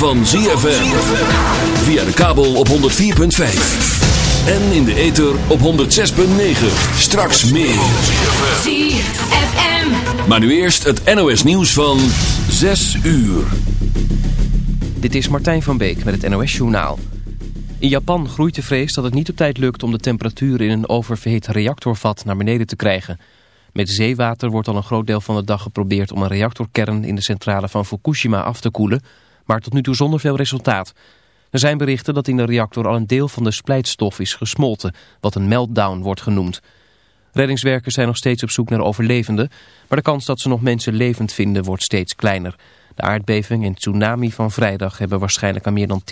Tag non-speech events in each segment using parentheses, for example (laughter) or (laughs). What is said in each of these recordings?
van ZFM. Via de kabel op 104.5. En in de ether op 106.9. Straks meer. ZFM. Maar nu eerst het NOS nieuws van 6 uur. Dit is Martijn van Beek met het NOS Journaal. In Japan groeit de vrees dat het niet op tijd lukt om de temperatuur in een oververhit reactorvat naar beneden te krijgen. Met zeewater wordt al een groot deel van de dag geprobeerd om een reactorkern in de centrale van Fukushima af te koelen, maar tot nu toe zonder veel resultaat. Er zijn berichten dat in de reactor al een deel van de splijtstof is gesmolten, wat een meltdown wordt genoemd. Reddingswerkers zijn nog steeds op zoek naar overlevenden, maar de kans dat ze nog mensen levend vinden wordt steeds kleiner. De aardbeving en tsunami van vrijdag hebben waarschijnlijk aan meer dan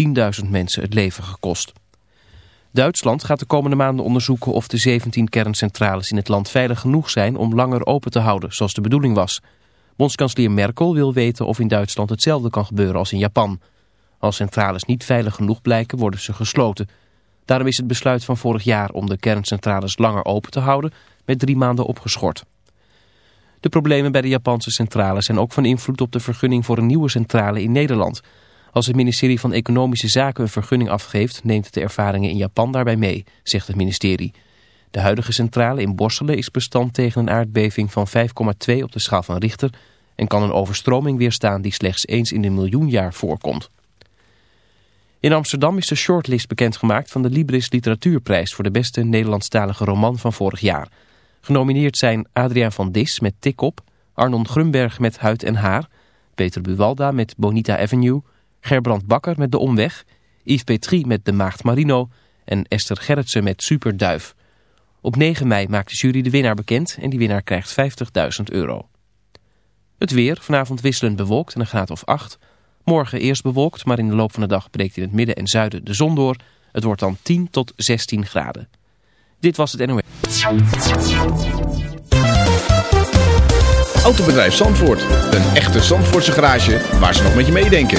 10.000 mensen het leven gekost. Duitsland gaat de komende maanden onderzoeken of de 17 kerncentrales in het land veilig genoeg zijn om langer open te houden, zoals de bedoeling was. Bondskanselier Merkel wil weten of in Duitsland hetzelfde kan gebeuren als in Japan. Als centrales niet veilig genoeg blijken, worden ze gesloten. Daarom is het besluit van vorig jaar om de kerncentrales langer open te houden met drie maanden opgeschort. De problemen bij de Japanse centrale zijn ook van invloed op de vergunning voor een nieuwe centrale in Nederland. Als het ministerie van Economische Zaken een vergunning afgeeft, neemt het de ervaringen in Japan daarbij mee, zegt het ministerie. De huidige centrale in Borselen is bestand tegen een aardbeving van 5,2 op de schaal van Richter en kan een overstroming weerstaan die slechts eens in een miljoen jaar voorkomt. In Amsterdam is de shortlist bekendgemaakt van de Libris Literatuurprijs voor de beste Nederlandstalige roman van vorig jaar. Genomineerd zijn Adriaan van Dis met Tik op, Arnon Grunberg met Huid en Haar, Peter Buwalda met Bonita Avenue, Gerbrand Bakker met De Omweg, Yves Petrie met De Maagd Marino en Esther Gerritsen met Superduif. Op 9 mei maakt de jury de winnaar bekend en die winnaar krijgt 50.000 euro. Het weer, vanavond wisselend bewolkt en een graad of 8. Morgen eerst bewolkt, maar in de loop van de dag breekt in het midden en zuiden de zon door. Het wordt dan 10 tot 16 graden. Dit was het NOS. Autobedrijf Zandvoort. Een echte Zandvoortse garage waar ze nog met je meedenken.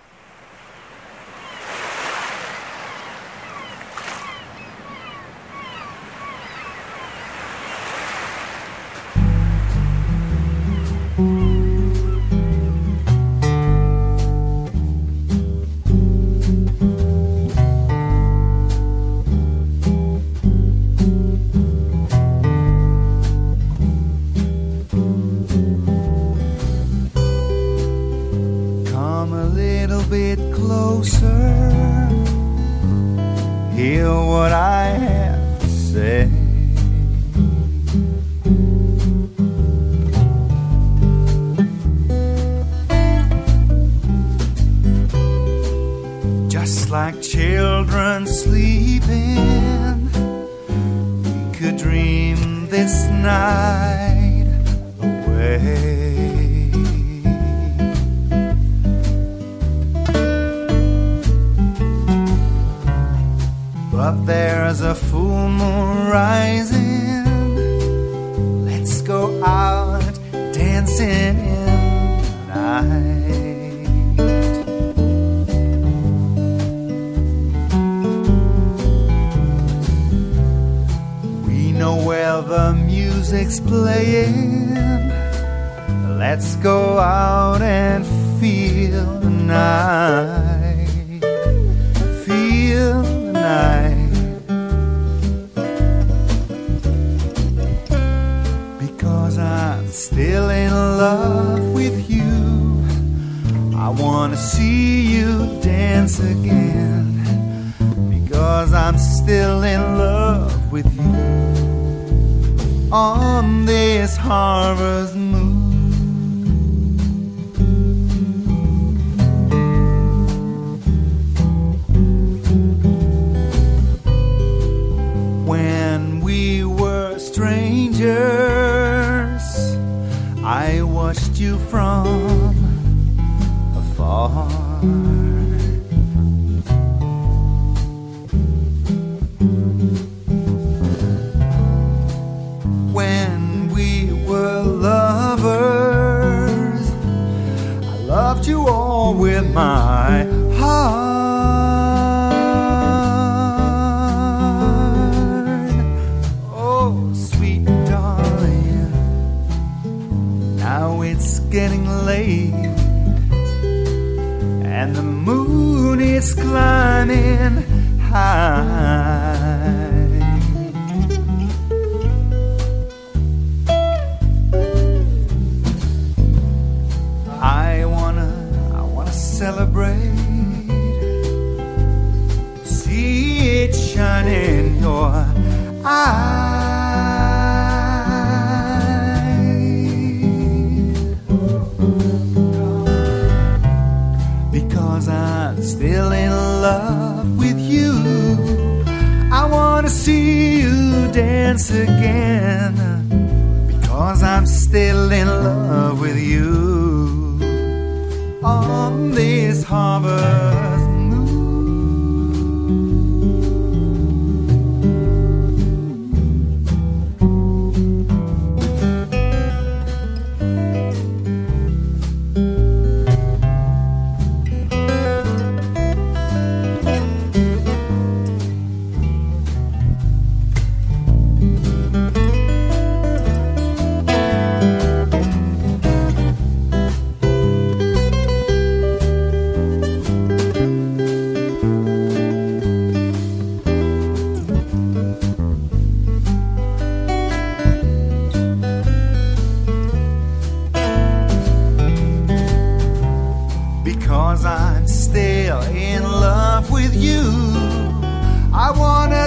This night away. But there's a full moon rising. Let's go out dancing music's playing. Let's go out and feel the night. Feel the night. Because I'm still in love with you. I wanna see you dance again. Because I'm still in love with you on this harvest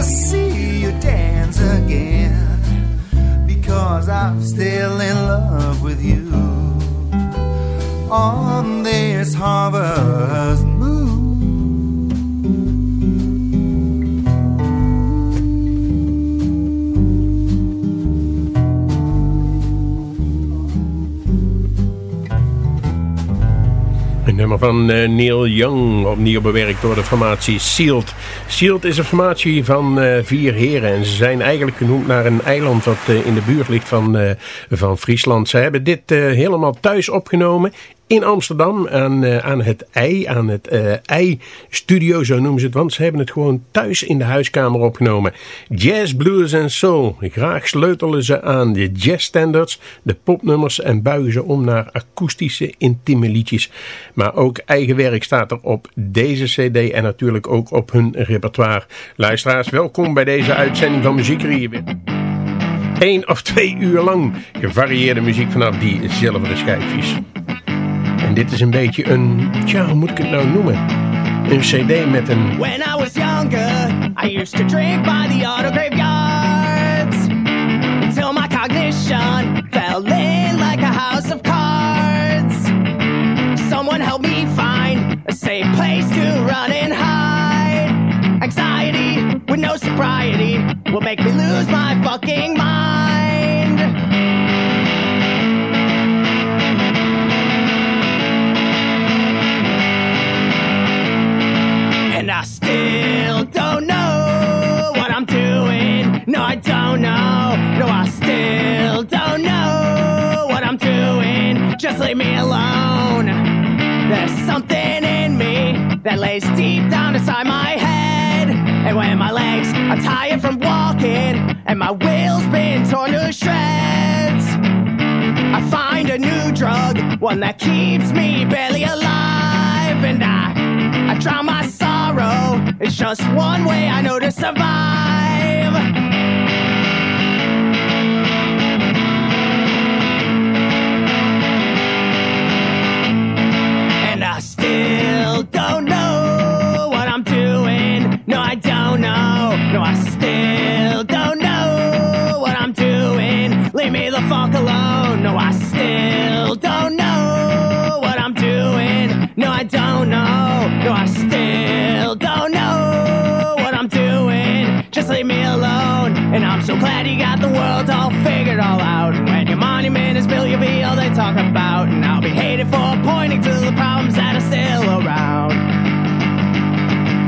see you dance again. Because I'm still in love with you. On this harvest van eh, Neil Young, opnieuw bewerkt door de formatie Sealed. Sealed is een formatie van eh, vier heren en ze zijn eigenlijk genoemd naar een eiland dat eh, in de buurt ligt van, van Friesland. Ze hebben dit helemaal thuis opgenomen in Amsterdam aan, eh, aan het ei, aan het eh ei-studio, zo noemen ze het. Want ze hebben het gewoon thuis in de huiskamer opgenomen. Jazz, blues en soul. Graag sleutelen ze aan de jazzstandards, de popnummers en buigen ze om naar akoestische, intieme liedjes. Maar ook eigen werk staat er op deze cd en natuurlijk ook op hun repertoire. Luisteraars, welkom bij deze uitzending van Muziekrieven. Eén of twee uur lang gevarieerde muziek vanaf die zilveren schijfjes. Dit is een beetje een, tja, hoe moet ik het nou noemen? Een cd met een When I was younger, I used to drink by the auto graveyards until my cognition fell in like a house of cards. Someone help me find a safe place to run and hide. Anxiety with no sobriety will make me lose my fucking mind. Still don't know what I'm doing. No, I don't know. No, I still don't know what I'm doing. Just leave me alone. There's something in me that lays deep down inside my head. And when my legs are tired from walking and my will's been torn to shreds, I find a new drug, one that keeps me barely alive. And I, I drown my sorrow. It's just one way I know to survive. And I still don't know what I'm doing. No, I don't know. No, I still don't know what I'm doing. Leave me the fuck alone. No, I still Just leave me alone. And I'm so glad you got the world all figured all out. And when your monument is built, you'll be all they talk about. And I'll be hated for pointing to the problems that are still around.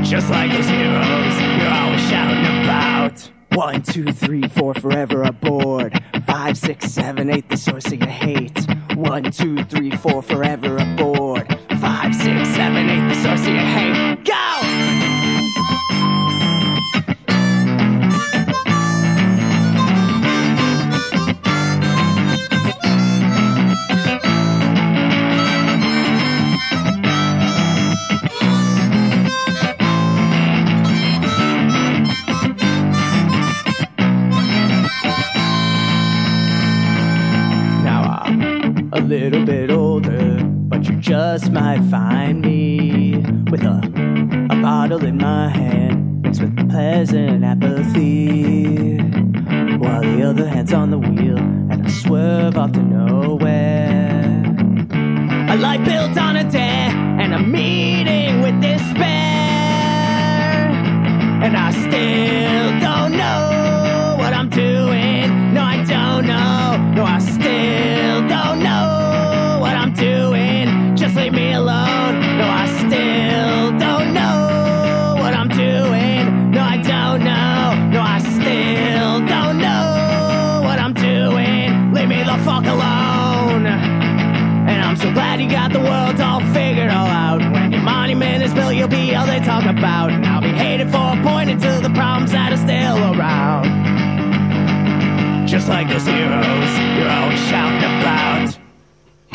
Just like those heroes you're always shouting about. One, two, three, four, forever aboard. Five, six, seven, eight, the source of your hate. One, two, three, four, forever aboard. Little bit older, but you just might find me with a, a bottle in my hand, mixed with pleasant apathy, while the other hand's on the wheel, and I swerve off to nowhere. A life built on a dare, and a meeting with despair. And I still don't know got the world all figured all out. When your monument is built, you'll be all they talk about. And I'll be hated for pointing to the problems that are still around. Just like those heroes you're always shouting about.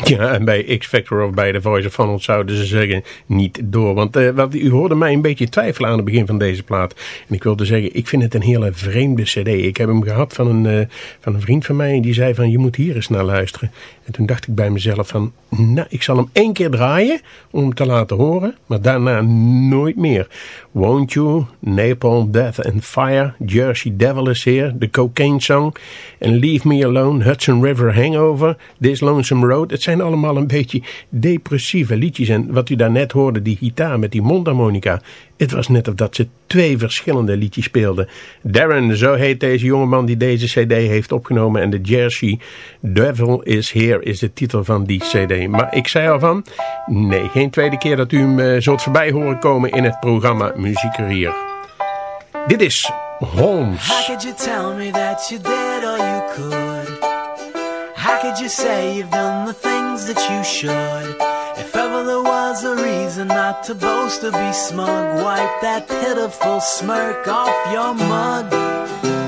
Ja, en bij X-Factor of bij The Voice of Holland zouden ze zeggen niet door. Want eh, wat, u hoorde mij een beetje twijfelen aan het begin van deze plaat. En ik wilde zeggen, ik vind het een hele vreemde cd. Ik heb hem gehad van een, eh, van een vriend van mij en die zei van je moet hier eens naar luisteren. En toen dacht ik bij mezelf van, nou ik zal hem één keer draaien om hem te laten horen. Maar daarna nooit meer. Won't You, Napalm, Death and Fire, Jersey Devil is Here, The Cocaine Song en Leave Me Alone, Hudson River Hangover, This Lonesome Road. Het zijn allemaal een beetje depressieve liedjes. En wat u daarnet hoorde, die gitaar met die mondharmonica. Het was net of dat ze twee verschillende liedjes speelden. Darren, zo heet deze jongeman die deze cd heeft opgenomen. En de Jersey Devil is Here is de titel van die cd. Maar ik zei al van, nee, geen tweede keer dat u hem eh, zult voorbij horen komen in het programma Muziekerier. Dit is Holmes. How could you tell me that you did all you could? How could you say you've done the things that you should? There was a reason not to boast or be smug, wipe that pitiful smirk off your mug.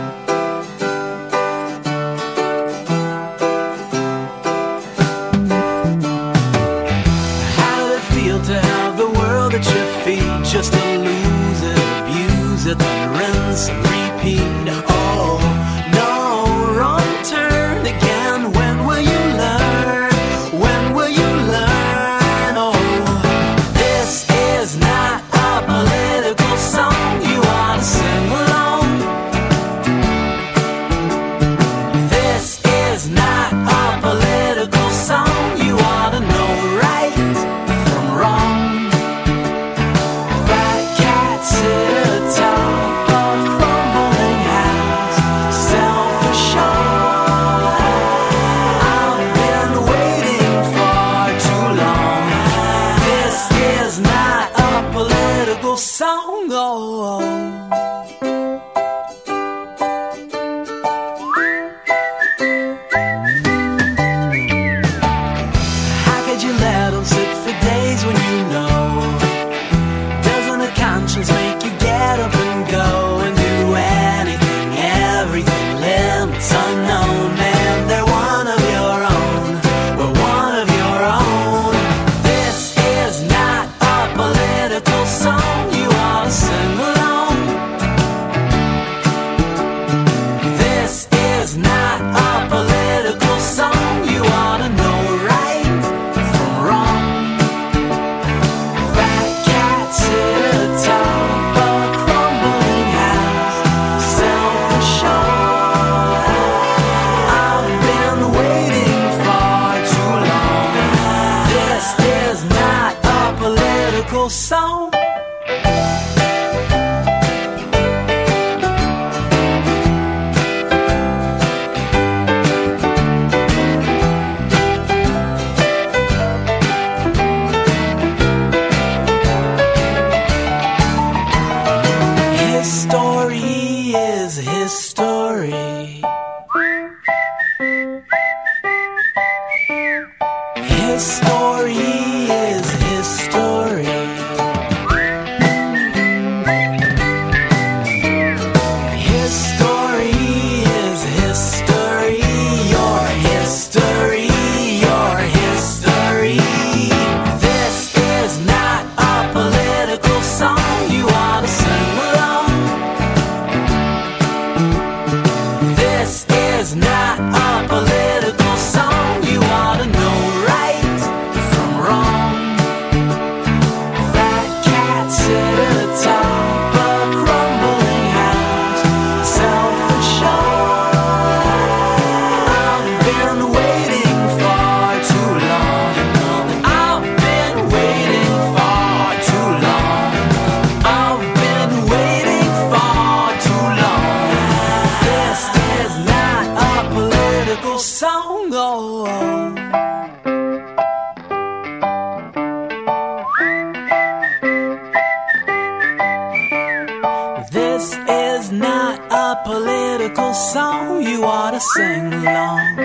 This is not a political song you ought to sing along.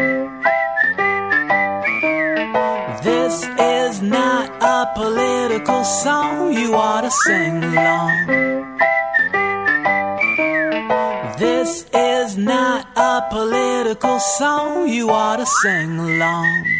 This is not a political song you ought to sing along. This is not a political song you ought to sing along.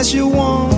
yes, you want.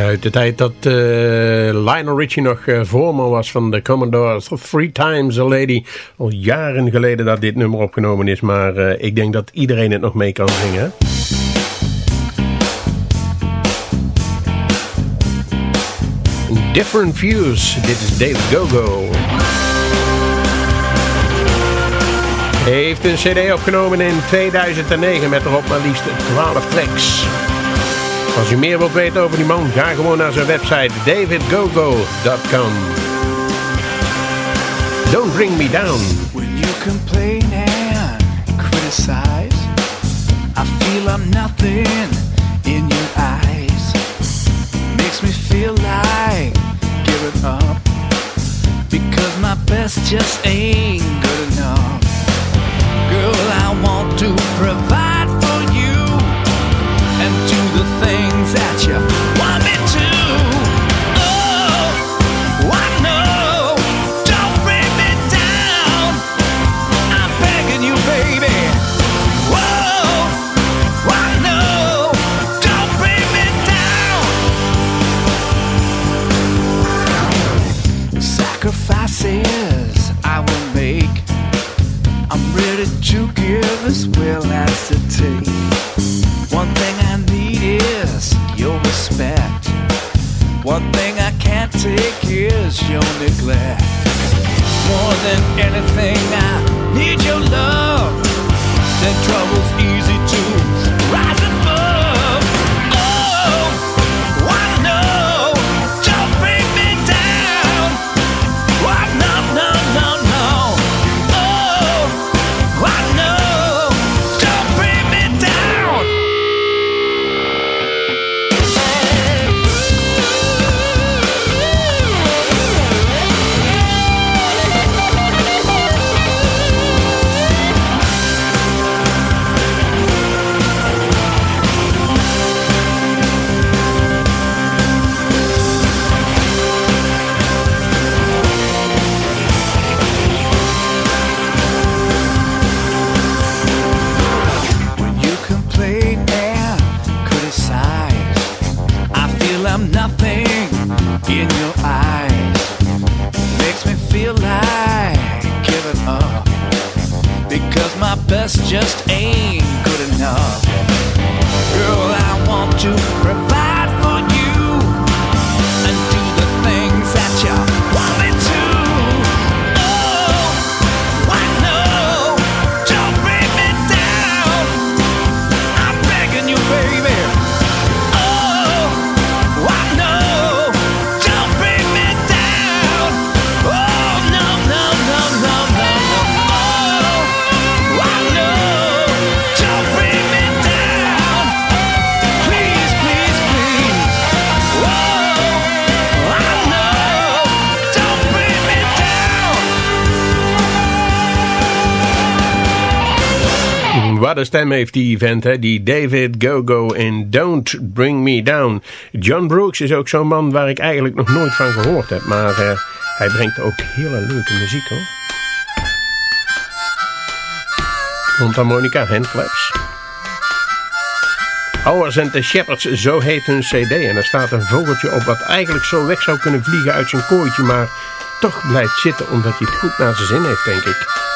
Uit de tijd dat eh, Lionel Richie nog uh, voorman was van de Commodores. Three Times a Lady. Al jaren geleden dat dit nummer opgenomen is. Maar ik denk dat iedereen het nog mee kan zingen. Different Views. Dit is Dave Gogo. Heeft een cd opgenomen in 2009 met erop maar liefst 12 tracks. Als u meer wilt weten over die man, ga gewoon naar zijn website davidgogo.com. Don't bring me down. When you complain and criticize, I feel I'm nothing in your eyes. Makes me feel like giving up. Because my best just ain't good enough. Girl, I want to provide things that you want me to. Oh, I know. Don't bring me down. I'm begging you, baby. Whoa, I know. Don't bring me down. Sacrifices I will make. I'm ready to give as well as to respect. One thing I can't take is your neglect. More than anything, I need your love. Then trouble's Stem heeft die vent, hè? die David Gogo in Don't Bring Me Down. John Brooks is ook zo'n man waar ik eigenlijk nog nooit van gehoord heb. Maar eh, hij brengt ook hele leuke muziek hoor. Mondharmonica, handclaps. Hours and the Shepherds, zo heet hun cd. En er staat een vogeltje op wat eigenlijk zo weg zou kunnen vliegen uit zijn kooitje. Maar toch blijft zitten omdat hij het goed naar zijn zin heeft, denk ik.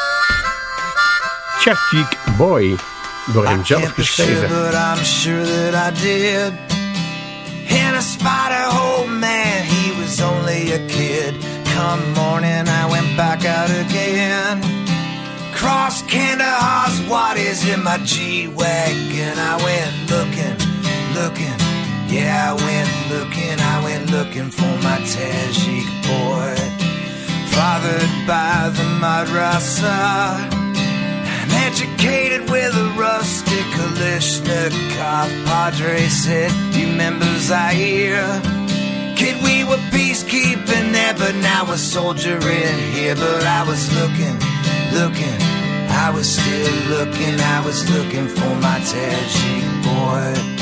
Chachik Boy, door hem zelf can't be geschreven. but I'm sure that I did. In a spider hole, man, he was only a kid. Come morning, I went back out again. Cross Kandahar's what is in my G-Wagon. I went looking, looking, yeah, I went looking, I went looking for my Tajik boy. Fathered by the madrasa. Educated with a rustic Kalashnikov Padre said, You members remember Zaire? Kid, we were peacekeeping there, but now we're soldiering here. But I was looking, looking, I was still looking, I was looking for my Tajik boy.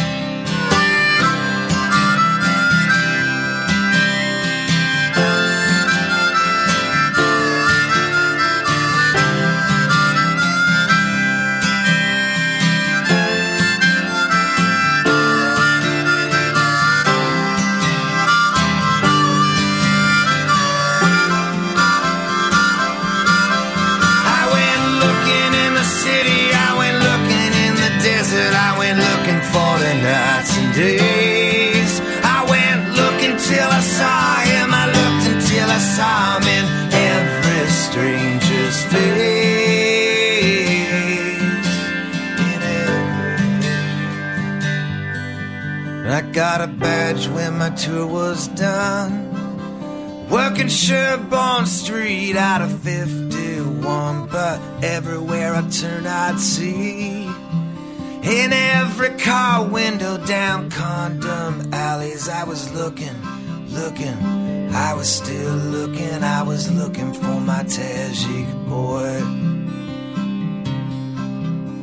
I got a badge when my tour was done. Working Sherbourne Street out of 51, but everywhere I turned I'd see. In every car window down condom alleys, I was looking, looking. I was still looking, I was looking for my Tajik boy.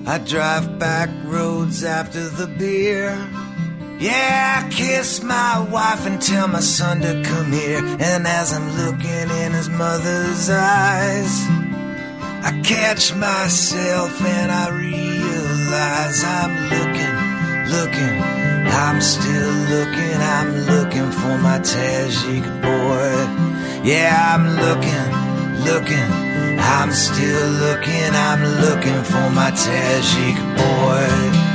I drive back roads after the beer. Yeah, I kiss my wife and tell my son to come here. And as I'm looking in his mother's eyes, I catch myself and I realize I'm looking, looking. I'm still looking, I'm looking for my Tajik boy. Yeah, I'm looking, looking. I'm still looking, I'm looking for my Tajik boy.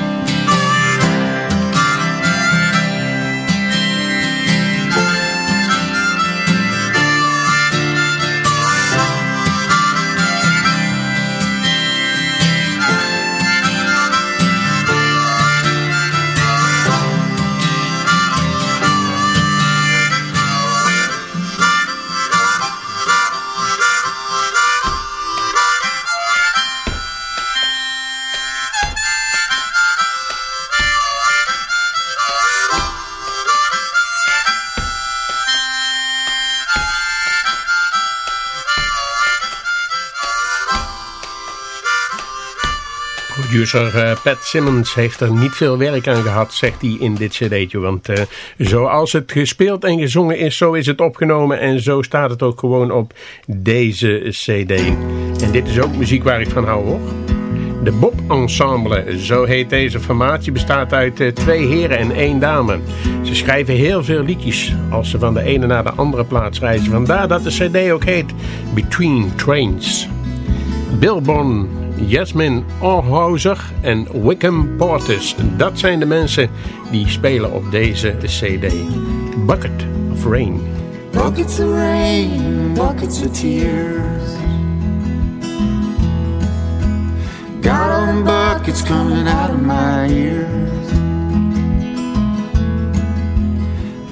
Producer eh, Pat Simmons heeft er niet veel werk aan gehad, zegt hij in dit cd'tje. Want uh, zoals het gespeeld en gezongen is, zo is het opgenomen. En zo staat het ook gewoon op deze cd. En dit is ook muziek waar ik van hou hoor. De Bob Ensemble, zo heet deze formatie, bestaat uit uh, twee heren en één dame. Ze schrijven heel veel liedjes als ze van de ene naar de andere plaats reizen. Vandaar dat de cd ook heet Between Trains. Bill Bon Jasmine Orhauser en Wickham Portis. Dat zijn de mensen die spelen op deze cd. Bucket of Rain. Buckets of rain, buckets of tears. Gallon buckets coming out of my ears.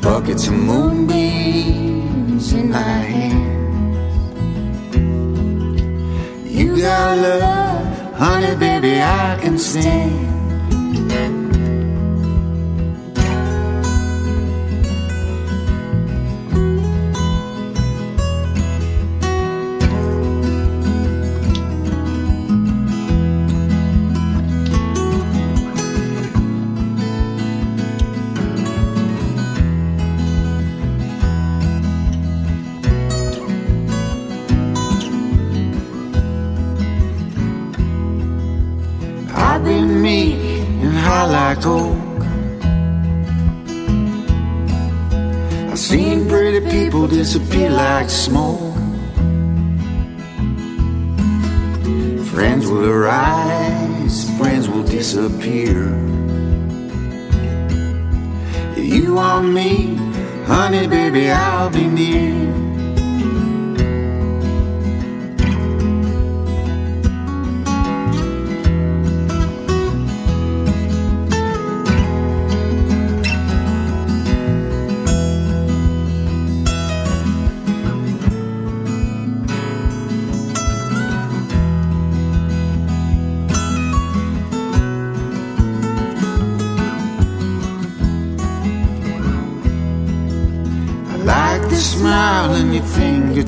Buckets of moonbeams in my hands. You got love, honey, baby, I can stand. Disappear like smoke. Friends will arise, friends will disappear. You want me, honey, baby, I'll be near. I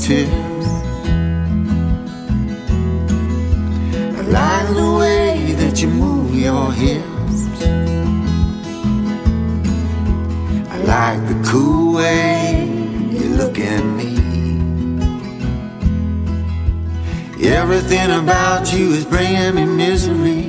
like the way that you move your hips. I like the cool way you look at me. Everything about you is bringing me misery.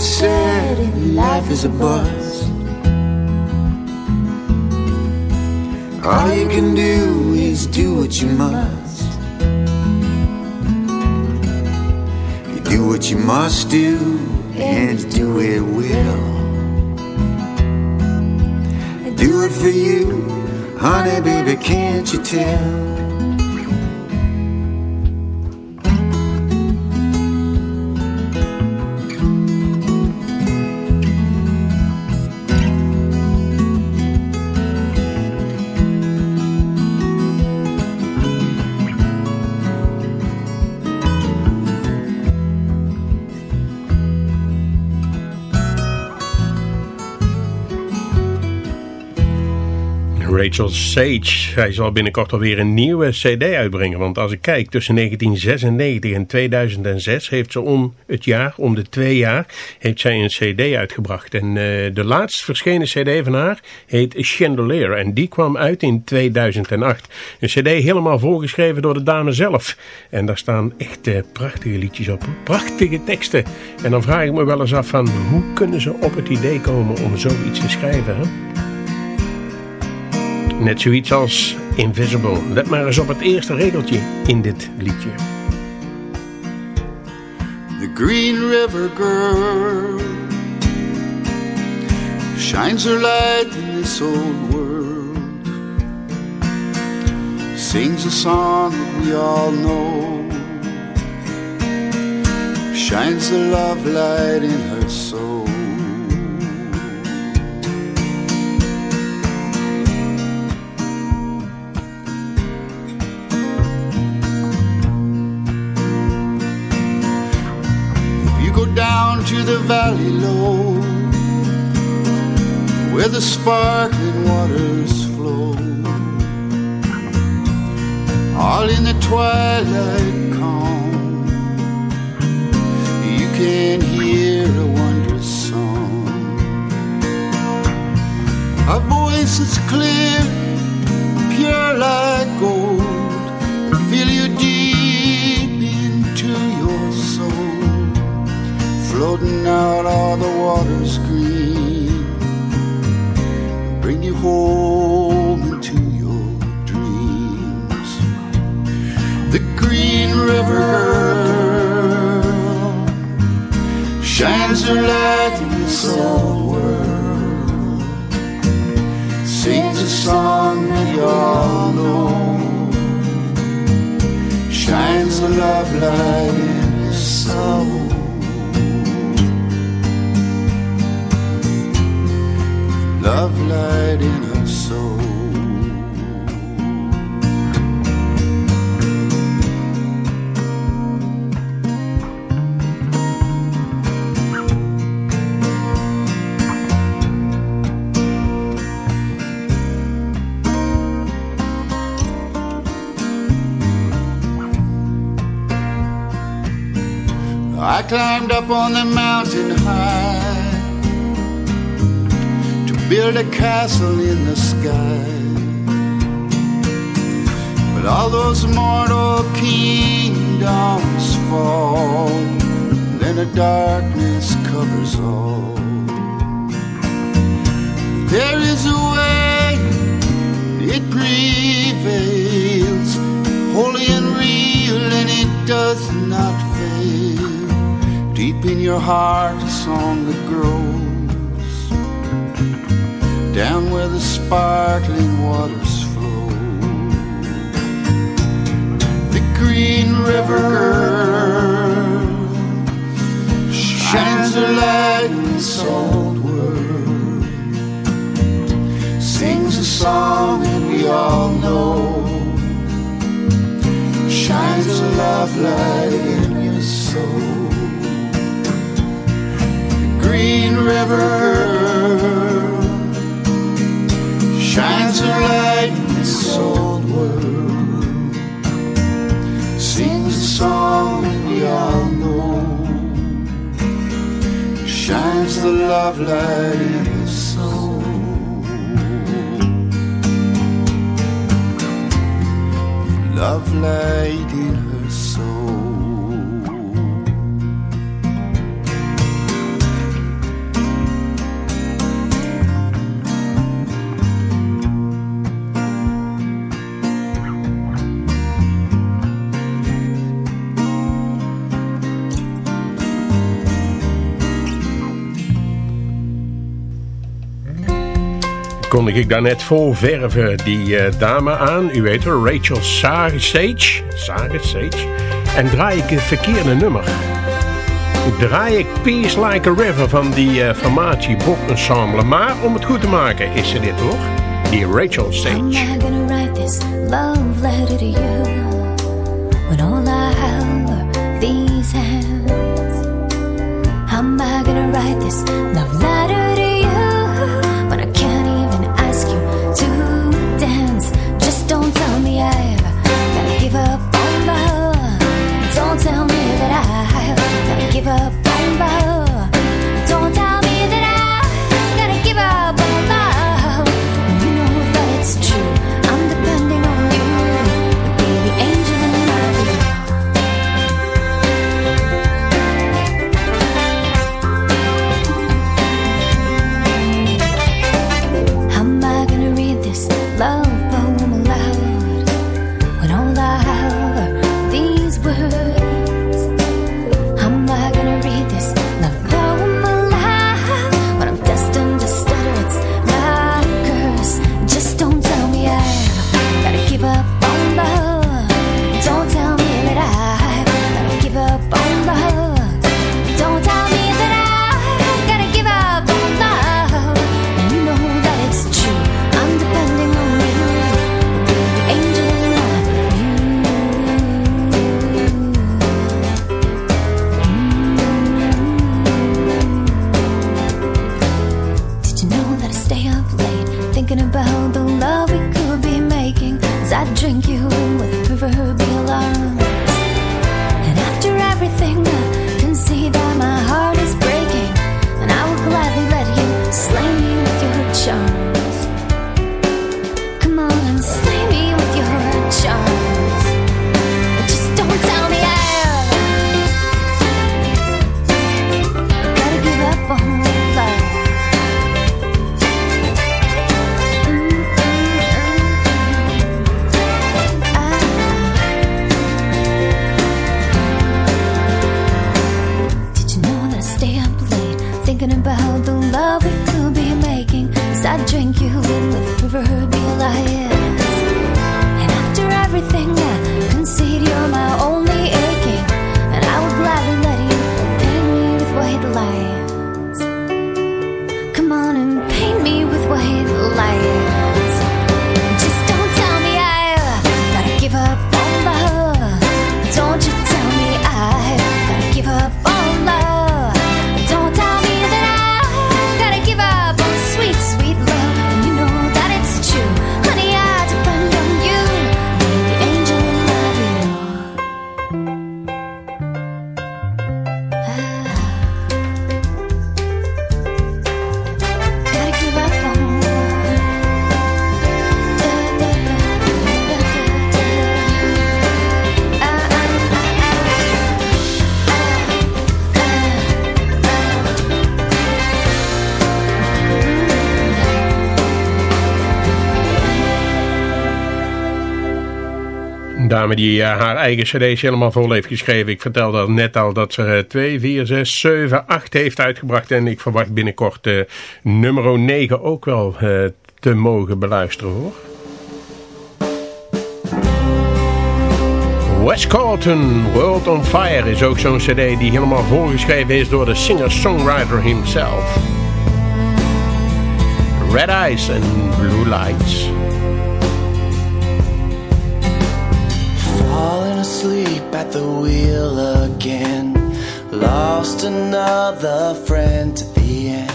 Is sad and life is a buzz. All you can do is do what you must. You do what you must do, and you do it well. Do it for you, honey, baby, can't you tell? Rachel Sage. Hij zal binnenkort alweer een nieuwe cd uitbrengen. Want als ik kijk, tussen 1996 en 2006 heeft ze om het jaar, om de twee jaar, heeft zij een cd uitgebracht. En eh, de laatst verschenen cd van haar heet Chandelier. En die kwam uit in 2008. Een cd helemaal voorgeschreven door de dame zelf. En daar staan echt prachtige liedjes op. Prachtige teksten. En dan vraag ik me wel eens af van, hoe kunnen ze op het idee komen om zoiets te schrijven, hè? Net zoiets als Invisible. Let maar eens op het eerste regeltje in dit liedje. The Green River Girl shines her light in this old world, sings a song that we all know, shines the love light in her soul. To the valley low, where the sparkling waters flow, all in the twilight calm, you can hear a wondrous song. A voice that's clear, pure like gold, fill you deep floating out all the waters green bring you home into your dreams. The green river shines her light in this old world. Sings a song that you all know. Shines a love light in his soul love light in her soul. I climbed up on the mountain high build a castle in the sky. But all those mortal kingdoms fall, then a darkness covers all. There is a way, it prevails, holy and real, and it does not fail. Deep in your heart, a song that grows down where the sparkling waters flow. The green river girl shines a light in this old world, sings a song that we all know, shines a love light in your soul. The green River shines a light in this old world, sings a song that we all know, shines the love light in his soul. Love light kondig ik daarnet vol verven die eh, dame aan. U weet wel, Rachel Sagestage. Sagestage. En draai ik het verkeerde nummer. Draai ik Peace Like a River van die eh, formatie Ensemble. Maar om het goed te maken is ze dit hoor. Die Rachel Stage. Am I gonna write this love letter to you when all I have are these hands? Am I gonna write this love letter die eh, haar eigen cd's helemaal vol heeft geschreven. Ik vertelde net al dat ze er 2, 4, 6, 7, 8 heeft uitgebracht. En ik verwacht binnenkort eh, nummer 9 ook wel eh, te mogen beluisteren hoor. Wes Carlton, World on Fire is ook zo'n cd die helemaal voorgeschreven is door de singer-songwriter himself. Red Eyes and Blue Lights. Asleep at the wheel again. Lost another friend to the end.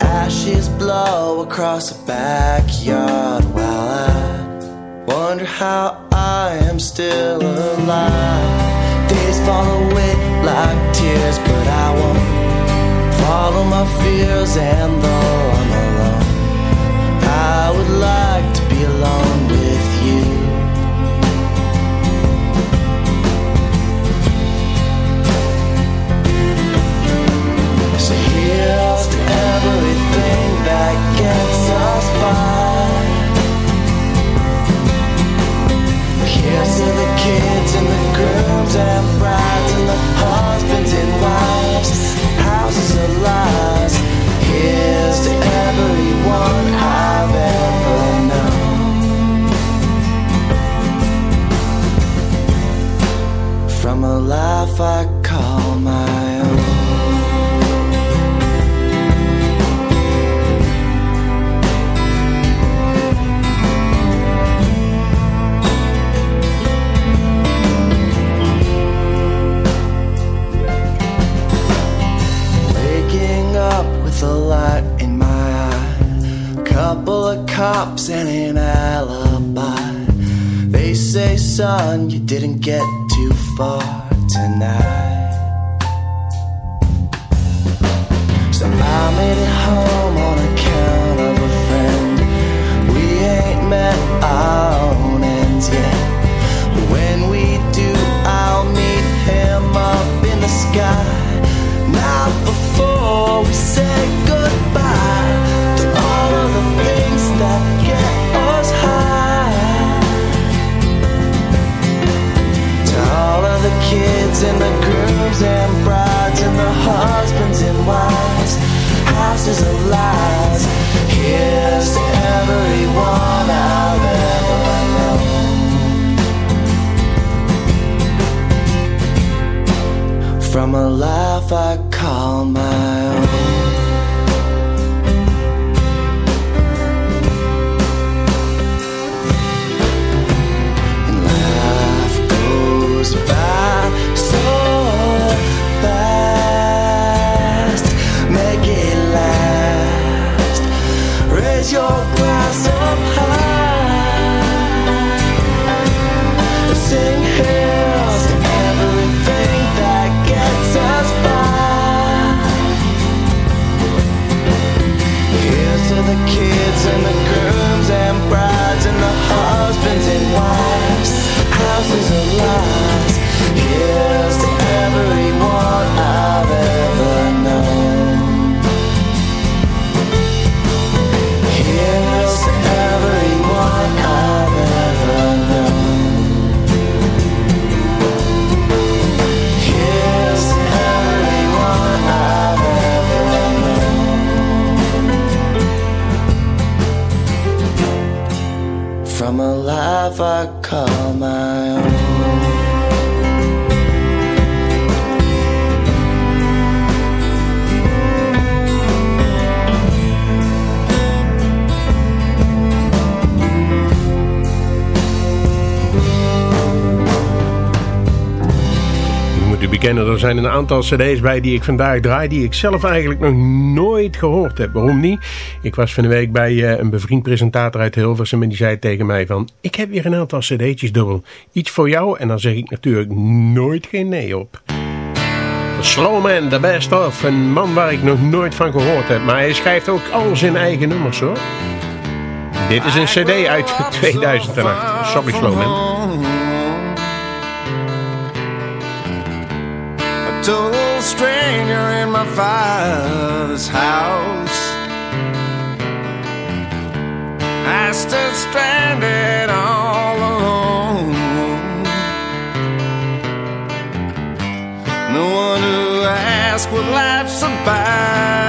Ashes blow across the backyard while I wonder how I am still alive. Days fall away like tears, but I won't follow my fears. And though here's to everything that gets us by. Here's to the kids and the grooms and brides and the husbands and wives, houses of lies. Here's to everyone I've ever known. From a life I a light in my eye. Couple of cops and an alibi. They say, son, you didn't get too far tonight. Er zijn een aantal cd's bij die ik vandaag draai... die ik zelf eigenlijk nog nooit gehoord heb. Waarom niet? Ik was van de week bij eh, een bevriend presentator uit Hilversum... en die zei tegen mij van... ik heb hier een aantal cd'tjes dubbel. Iets voor jou en dan zeg ik natuurlijk nooit geen nee op. Slow Man, The Best Of. Een man waar ik nog nooit van gehoord heb. Maar hij schrijft ook al zijn eigen nummers hoor. Dit is een cd uit 2008. Sorry Slow total stranger in my father's house. I stood stranded all alone. No one to ask what life's about.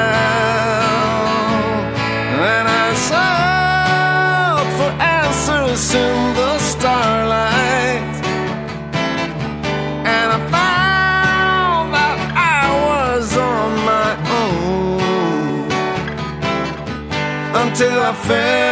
I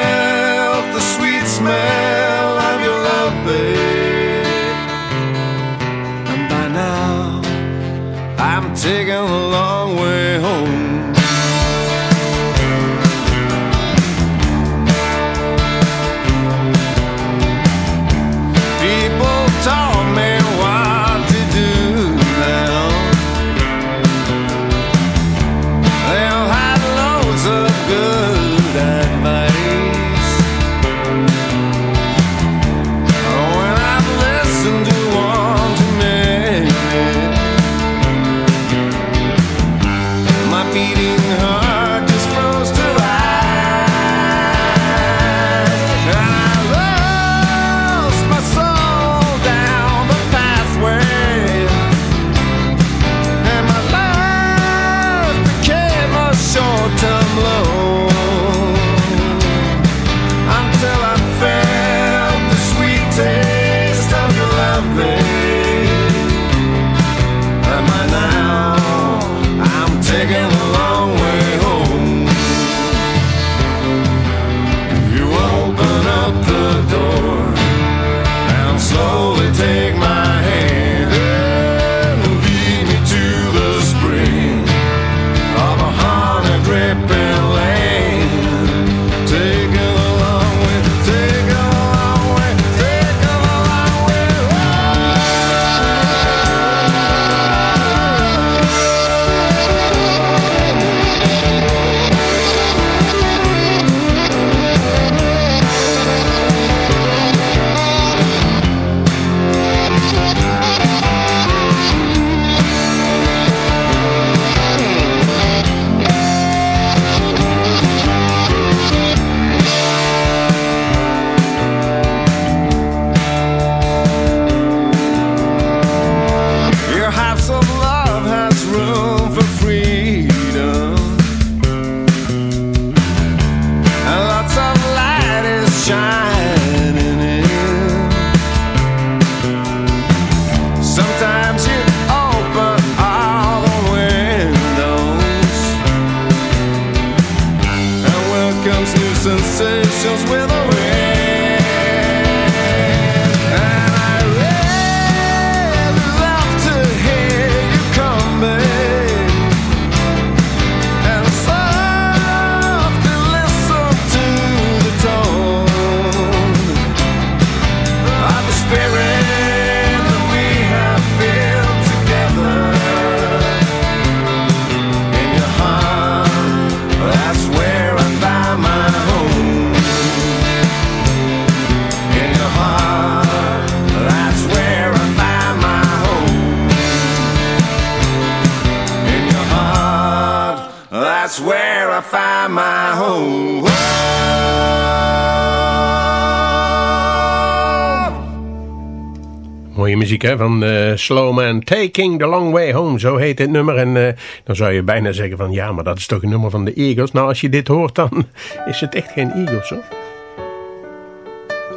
van eh Slowman. Taking the Long Way Home, zo heet dit nummer. En eh, dan zou je bijna zeggen van ja, maar dat is toch een nummer van de Eagles. Nou, als je dit hoort, dan (laughs) is het echt geen Eagles hoor.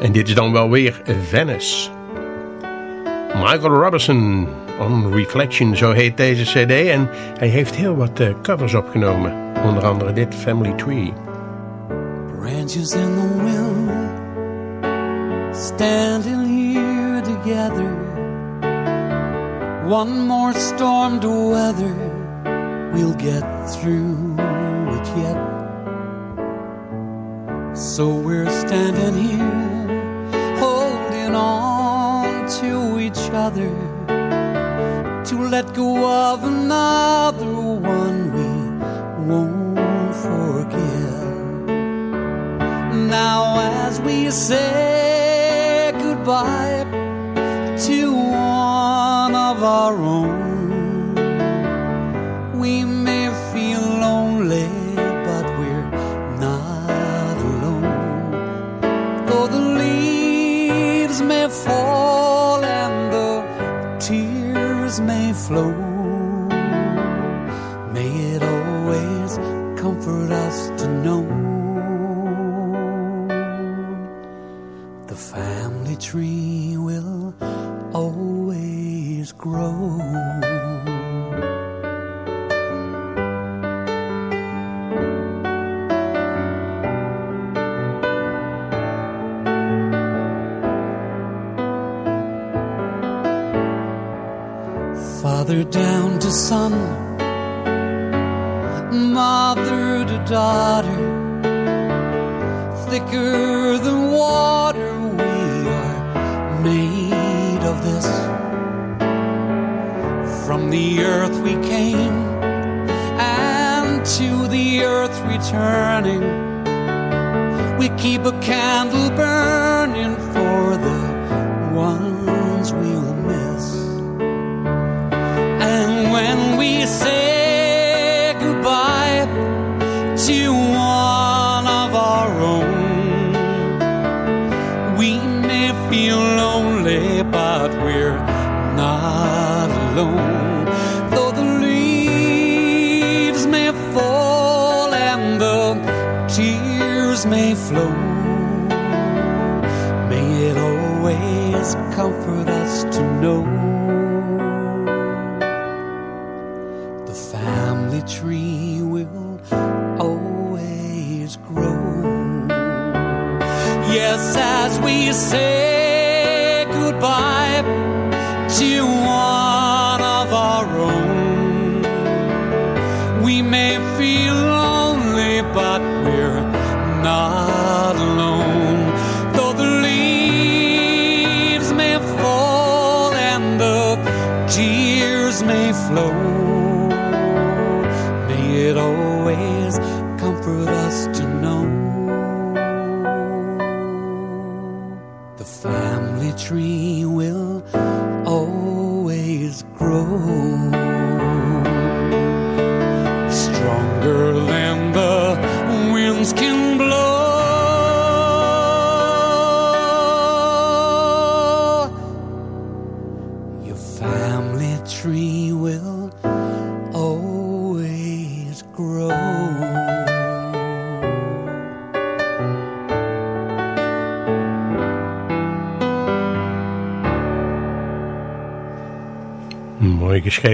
En dit is dan wel weer Venice. Michael Robinson on Reflection, zo heet deze cd. En hij heeft heel wat eh, covers opgenomen. Onder andere dit Family Tree. branches in the wind, standing here together. One more storm to weather, we'll get through it yet. So we're standing here, holding on to each other, to let go of another one we won't forget. Now, as we say goodbye our own, son, mother to daughter, thicker than water. We are made of this. From the earth we came, and to the earth returning. We keep a candle burning say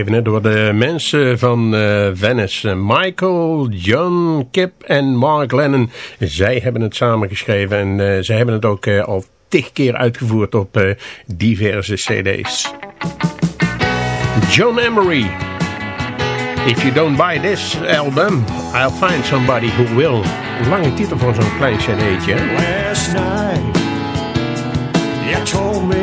door de mensen van eh, Venice. Michael, John, Kip en Mark Lennon. Zij hebben het samen geschreven en eh, zij hebben het ook eh, al tig keer uitgevoerd op diverse cd's. John Emery. If you don't buy this album, I'll find somebody who will. Lange titel van zo'n klein cd'tje. Last night, you told me